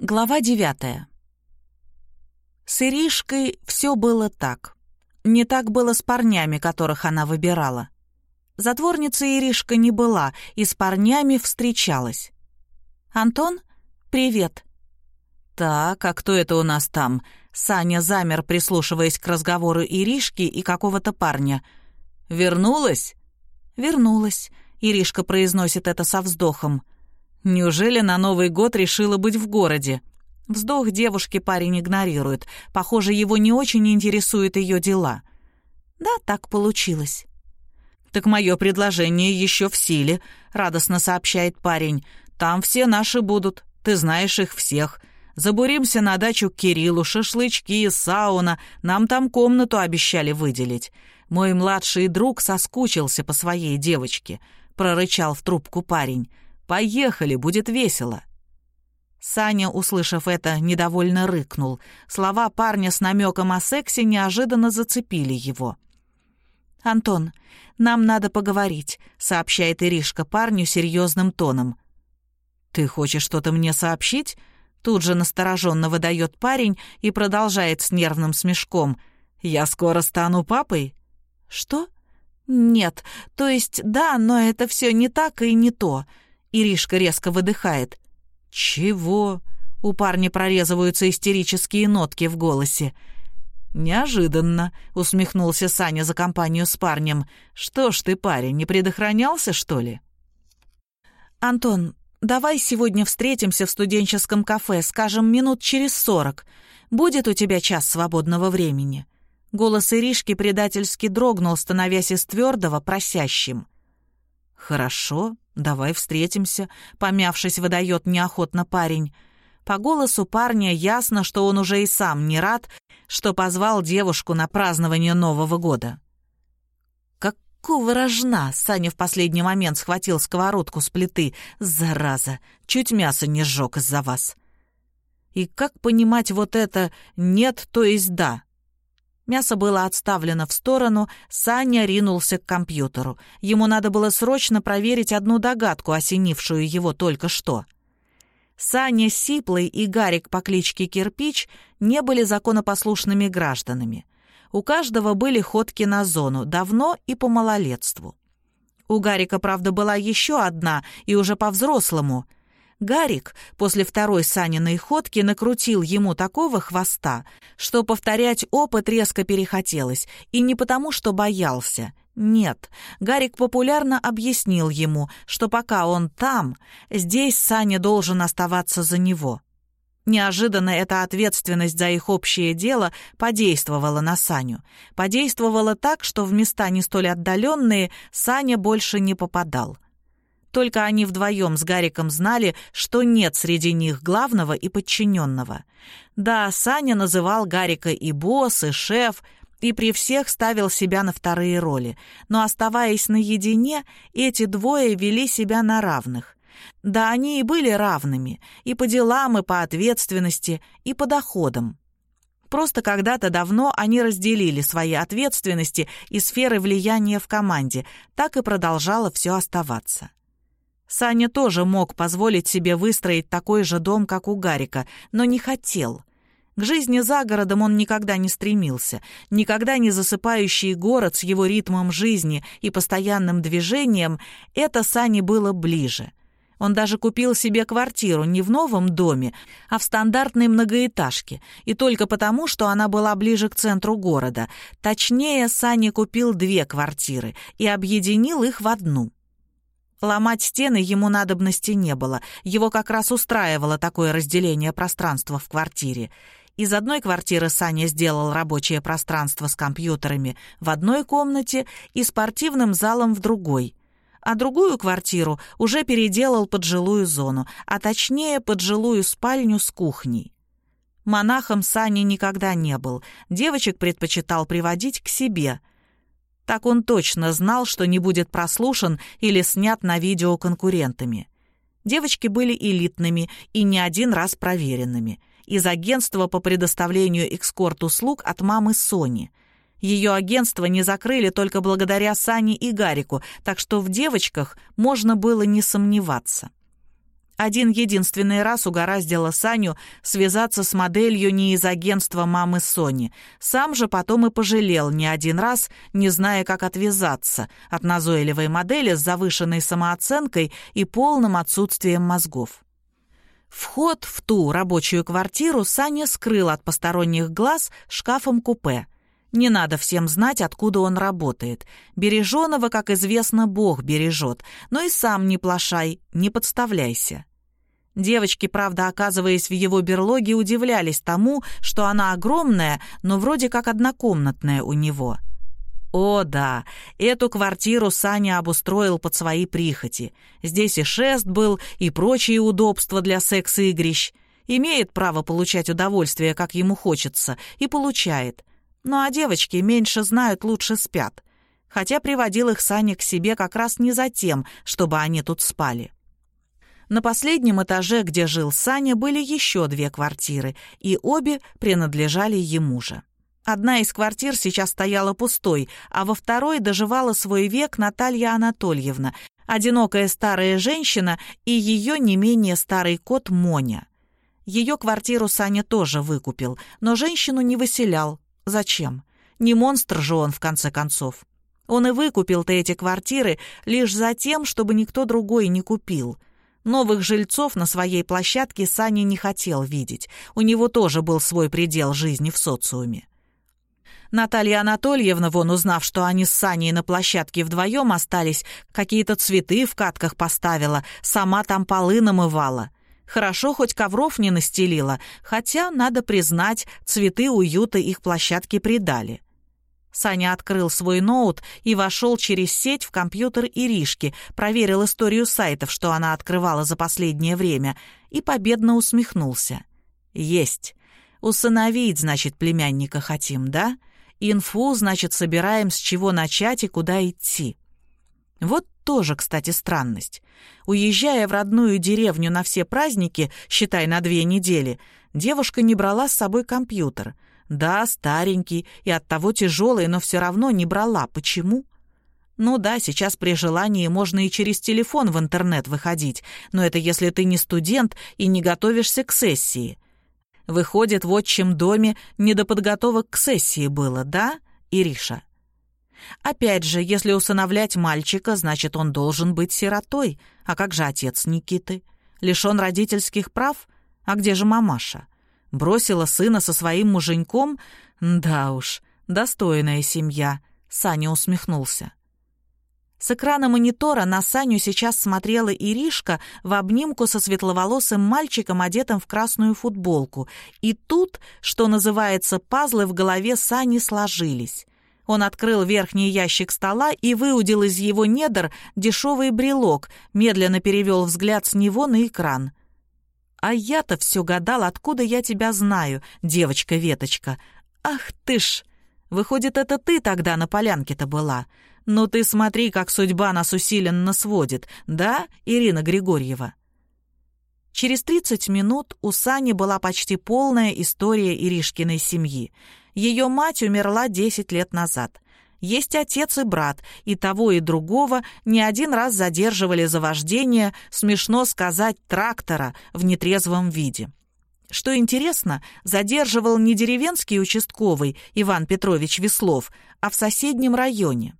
Глава девятая. С Иришкой все было так. Не так было с парнями, которых она выбирала. Затворницей Иришка не была и с парнями встречалась. «Антон, привет». «Так, а кто это у нас там?» Саня замер, прислушиваясь к разговору Иришки и какого-то парня. «Вернулась?» «Вернулась», — Иришка произносит это со вздохом. Неужели на Новый год решила быть в городе? Вздох девушки парень игнорирует. Похоже, его не очень интересуют ее дела. Да, так получилось. «Так мое предложение еще в силе», — радостно сообщает парень. «Там все наши будут. Ты знаешь их всех. Забуримся на дачу к Кириллу, шашлычки, сауна. Нам там комнату обещали выделить. Мой младший друг соскучился по своей девочке», — прорычал в трубку парень. Поехали, будет весело!» Саня, услышав это, недовольно рыкнул. Слова парня с намеком о сексе неожиданно зацепили его. «Антон, нам надо поговорить», — сообщает Иришка парню серьезным тоном. «Ты хочешь что-то мне сообщить?» Тут же настороженно выдает парень и продолжает с нервным смешком. «Я скоро стану папой?» «Что?» «Нет, то есть да, но это все не так и не то. Иришка резко выдыхает. «Чего?» У парня прорезываются истерические нотки в голосе. «Неожиданно», — усмехнулся Саня за компанию с парнем. «Что ж ты, парень, не предохранялся, что ли?» «Антон, давай сегодня встретимся в студенческом кафе, скажем, минут через сорок. Будет у тебя час свободного времени?» Голос Иришки предательски дрогнул, становясь из твердого просящим. «Хорошо, давай встретимся», — помявшись, выдает неохотно парень. По голосу парня ясно, что он уже и сам не рад, что позвал девушку на празднование Нового года. «Какого рожна?» — Саня в последний момент схватил сковородку с плиты. «Зараза! Чуть мясо не сжег из-за вас». «И как понимать вот это «нет», то есть «да»?» Мясо было отставлено в сторону, Саня ринулся к компьютеру. Ему надо было срочно проверить одну догадку, осенившую его только что. Саня Сиплый и Гарик по кличке Кирпич не были законопослушными гражданами. У каждого были ходки на зону, давно и по малолетству. У Гарика, правда, была еще одна, и уже по-взрослому — Гарик после второй Саниной ходки накрутил ему такого хвоста, что повторять опыт резко перехотелось, и не потому, что боялся. Нет, Гарик популярно объяснил ему, что пока он там, здесь Саня должен оставаться за него. Неожиданно эта ответственность за их общее дело подействовала на Саню. Подействовала так, что в места не столь отдаленные Саня больше не попадал — только они вдвоем с Гариком знали, что нет среди них главного и подчиненного. Да, Саня называл Гарика и босс, и шеф, и при всех ставил себя на вторые роли. Но оставаясь наедине, эти двое вели себя на равных. Да, они и были равными, и по делам, и по ответственности, и по доходам. Просто когда-то давно они разделили свои ответственности и сферы влияния в команде, так и продолжало все оставаться. Саня тоже мог позволить себе выстроить такой же дом, как у Гарика, но не хотел. К жизни за городом он никогда не стремился, никогда не засыпающий город с его ритмом жизни и постоянным движением, это Сане было ближе. Он даже купил себе квартиру не в новом доме, а в стандартной многоэтажке, и только потому, что она была ближе к центру города. Точнее, Саня купил две квартиры и объединил их в одну. Ломать стены ему надобности не было. Его как раз устраивало такое разделение пространства в квартире. Из одной квартиры Саня сделал рабочее пространство с компьютерами в одной комнате и спортивным залом в другой. А другую квартиру уже переделал под жилую зону, а точнее под жилую спальню с кухней. Монахом Саня никогда не был. Девочек предпочитал приводить к себе — так он точно знал, что не будет прослушан или снят на видео конкурентами. Девочки были элитными и не один раз проверенными. Из агентства по предоставлению экскорт-услуг от мамы Сони. Ее агентство не закрыли только благодаря Сане и Гарику, так что в девочках можно было не сомневаться. Один единственный раз угораздило Саню связаться с моделью не из агентства мамы Сони. Сам же потом и пожалел не один раз, не зная, как отвязаться от назойливой модели с завышенной самооценкой и полным отсутствием мозгов. Вход в ту рабочую квартиру Саня скрыл от посторонних глаз шкафом-купе — не надо всем знать, откуда он работает. Береженого, как известно, Бог бережет. Но и сам не плашай, не подставляйся. Девочки, правда, оказываясь в его берлоге, удивлялись тому, что она огромная, но вроде как однокомнатная у него. О, да, эту квартиру Саня обустроил под свои прихоти. Здесь и шест был, и прочие удобства для секс-игрищ. Имеет право получать удовольствие, как ему хочется, и получает. Ну а девочки меньше знают, лучше спят. Хотя приводил их Саня к себе как раз не за тем, чтобы они тут спали. На последнем этаже, где жил Саня, были еще две квартиры, и обе принадлежали ему же. Одна из квартир сейчас стояла пустой, а во второй доживала свой век Наталья Анатольевна, одинокая старая женщина и ее не менее старый кот Моня. Ее квартиру Саня тоже выкупил, но женщину не выселял, Зачем? Не монстр же он, в конце концов. Он и выкупил-то эти квартиры лишь за тем, чтобы никто другой не купил. Новых жильцов на своей площадке Саня не хотел видеть. У него тоже был свой предел жизни в социуме. Наталья Анатольевна, вон узнав, что они с Саней на площадке вдвоем остались, какие-то цветы в катках поставила, сама там полы намывала. Хорошо, хоть ковров не настелила, хотя, надо признать, цветы уюта их площадке придали. Саня открыл свой ноут и вошел через сеть в компьютер Иришки, проверил историю сайтов, что она открывала за последнее время, и победно усмехнулся. «Есть. Усыновить, значит, племянника хотим, да? Инфу, значит, собираем, с чего начать и куда идти». Вот тоже, кстати, странность. Уезжая в родную деревню на все праздники, считай, на две недели, девушка не брала с собой компьютер. Да, старенький и оттого тяжелый, но все равно не брала. Почему? Ну да, сейчас при желании можно и через телефон в интернет выходить, но это если ты не студент и не готовишься к сессии. Выходит, в отчим доме недоподготовок к сессии было, да, Ириша? Опять же, если усыновлять мальчика, значит, он должен быть сиротой. А как же отец Никиты? Лишен родительских прав? А где же мамаша? Бросила сына со своим муженьком? Да уж, достойная семья. Саня усмехнулся. С экрана монитора на Саню сейчас смотрела Иришка в обнимку со светловолосым мальчиком, одетым в красную футболку. И тут, что называется, пазлы в голове Сани сложились. Он открыл верхний ящик стола и выудил из его недр дешевый брелок, медленно перевел взгляд с него на экран. «А я-то все гадал, откуда я тебя знаю, девочка-веточка. Ах ты ж! Выходит, это ты тогда на полянке-то была. Ну ты смотри, как судьба нас усиленно сводит, да, Ирина Григорьева?» Через 30 минут у Сани была почти полная история Иришкиной семьи. Ее мать умерла 10 лет назад. Есть отец и брат, и того, и другого не один раз задерживали за вождение, смешно сказать, трактора в нетрезвом виде. Что интересно, задерживал не деревенский участковый Иван Петрович Веслов, а в соседнем районе.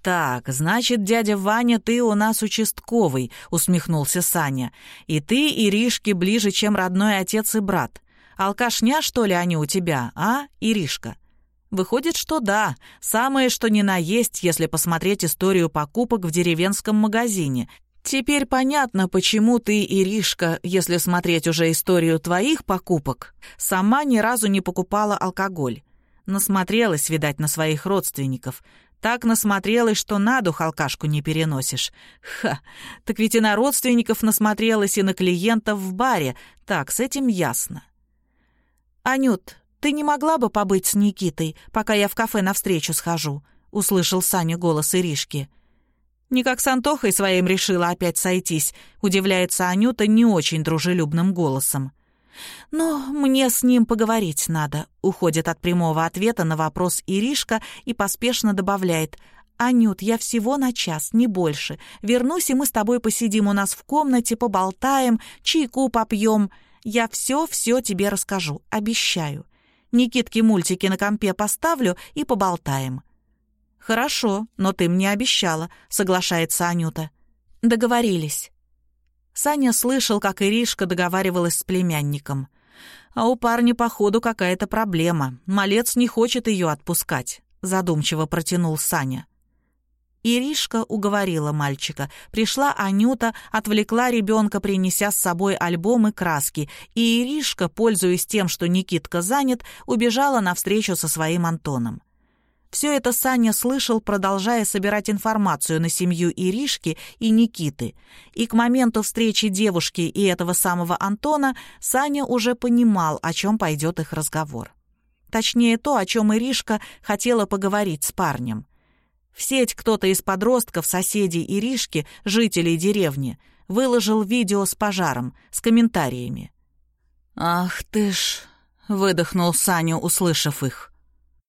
«Так, значит, дядя Ваня, ты у нас участковый», — усмехнулся Саня. «И ты, Иришке, ближе, чем родной отец и брат. Алкашня, что ли, они у тебя, а, Иришка?» Выходит, что да, самое что ни на есть, если посмотреть историю покупок в деревенском магазине. Теперь понятно, почему ты, Иришка, если смотреть уже историю твоих покупок, сама ни разу не покупала алкоголь. Насмотрелась, видать, на своих родственников. Так насмотрелась, что на дух алкашку не переносишь. Ха, так ведь и на родственников насмотрелась, и на клиентов в баре. Так, с этим ясно. «Анют, ты не могла бы побыть с Никитой, пока я в кафе навстречу схожу?» — услышал Саня голос Иришки. «Никак с Антохой своим решила опять сойтись», — удивляется Анюта не очень дружелюбным голосом. «Но мне с ним поговорить надо», — уходит от прямого ответа на вопрос Иришка и поспешно добавляет. «Анют, я всего на час, не больше. Вернусь, и мы с тобой посидим у нас в комнате, поболтаем, чайку попьем. Я все-все тебе расскажу, обещаю. Никитке мультики на компе поставлю и поболтаем». «Хорошо, но ты мне обещала», — соглашается Анюта. «Договорились». Саня слышал, как Иришка договаривалась с племянником. «А у парня, походу, какая-то проблема. Малец не хочет ее отпускать», — задумчиво протянул Саня. Иришка уговорила мальчика. Пришла Анюта, отвлекла ребенка, принеся с собой альбом и краски, и Иришка, пользуясь тем, что Никитка занят, убежала навстречу со своим Антоном. Все это Саня слышал, продолжая собирать информацию на семью Иришки и Никиты. И к моменту встречи девушки и этого самого Антона Саня уже понимал, о чем пойдет их разговор. Точнее, то, о чем Иришка хотела поговорить с парнем. В сеть кто-то из подростков, соседей Иришки, жителей деревни, выложил видео с пожаром, с комментариями. «Ах ты ж!» — выдохнул Саня, услышав их.